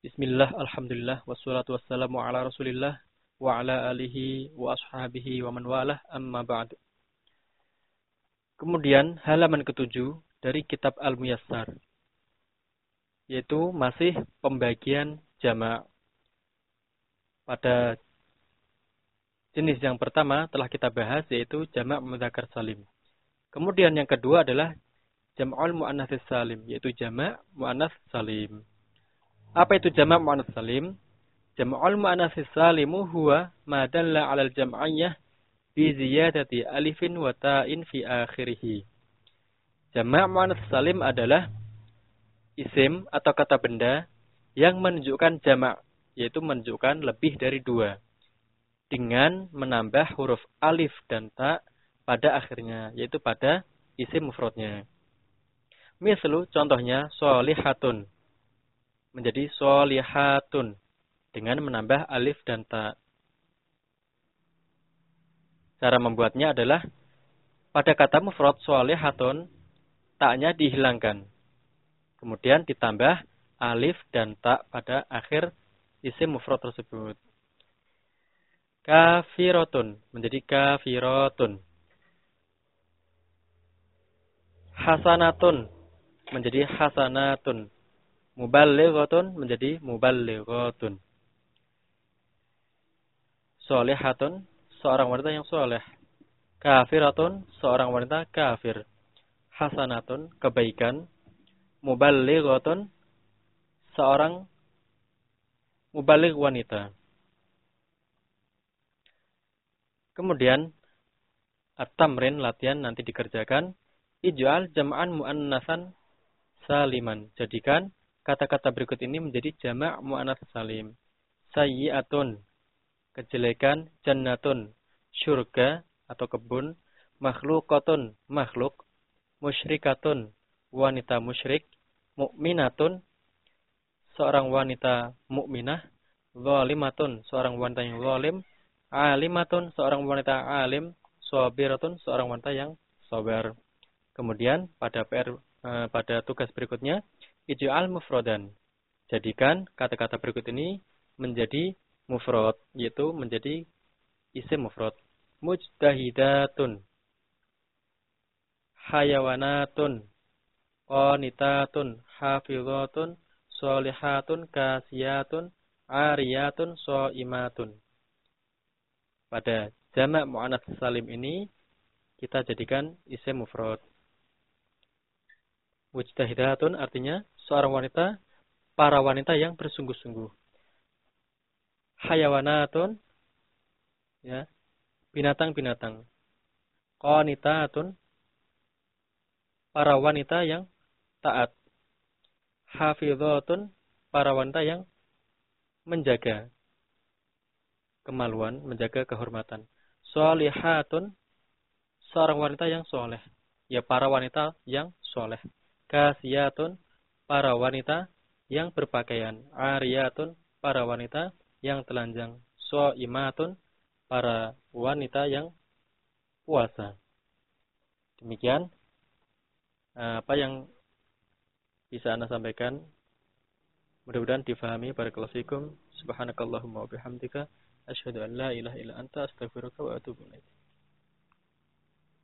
Bismillah, Alhamdulillah, wassalatu wassalamu ala rasulillah, wa ala alihi wa ashabihi wa man walah, amma ba'du. Kemudian halaman ketujuh dari kitab Al-Muyassar. Yaitu masih pembagian jama' pada jenis yang pertama telah kita bahas yaitu jama' mudzakkar salim. Kemudian yang kedua adalah jam'ul muannats salim yaitu jama' muannats salim. Apa itu jamak muannas salim? Jam'ul muannas salimu huwa ma dalla 'ala al-jam'iyyah bi ziyadati alifin wa ta'in fi akhirih. Jamak muannas salim adalah isim atau kata benda yang menunjukkan jamak, yaitu menunjukkan lebih dari dua. Dengan menambah huruf alif dan ta pada akhirnya, yaitu pada isim mufradnya. Mislu contohnya solihatun menjadi solihatun dengan menambah alif dan ta. Cara membuatnya adalah pada kata mufrad solihatun taknya dihilangkan. Kemudian ditambah alif dan ta pada akhir isim mufrad tersebut. Kafirotun menjadi kafirotun. Hasanatun menjadi hasanatun muballighatun menjadi muballighatun. Solehatun, seorang wanita yang soleh. Kafiratun, seorang wanita kafir. Hasanatun, kebaikan. Muballighatun, seorang mubaligh wanita. Kemudian, at-tamrin, latihan nanti dikerjakan. Ij'al jam'an mu'annasan saliman. Jadikan Kata-kata berikut ini menjadi jamak mu'anats salim. Sayyi'atun, kejelekan, jannatun, syurga atau kebun, makhlukatun, makhluk, musyrikatun, wanita musyrik, mukminatun, seorang wanita mukminah, zalimatun, seorang wanita yang zalim, alimatun, seorang wanita alim, sabiratun, seorang wanita yang sabar. Kemudian pada PR eh, pada tugas berikutnya Ij'al mufrodan. Jadikan kata-kata berikut ini menjadi mufrad, yaitu menjadi isim mufrad. Mujtahidatun. Hayawanatun. Qanitatun. Hafizatun. Solihatun. Kasiyatun. Ariyatun. So'imatun. Pada jamak mu'anats salim ini kita jadikan isim mufrad. Mujtahidatun artinya seorang wanita, para wanita yang bersungguh-sungguh. Hayawanatun, ya, binatang-binatang. Qanitatun, para wanita yang taat. Hafidhatun, para wanita yang menjaga kemaluan, menjaga kehormatan. Solihatun, seorang wanita yang soleh. Ya, para wanita yang soleh. Kasiyatun, para wanita yang berpakaian. Ariyatun, para wanita yang telanjang. So'imatun, para wanita yang puasa. Demikian eh, apa yang bisa Anda sampaikan. Mudah-mudahan difahami. Barakallahu fikum. Subhanakallahumma wa bihamdika. Asyhadu an la ilaha illa anta astaghfiruka wa atubu ilaik.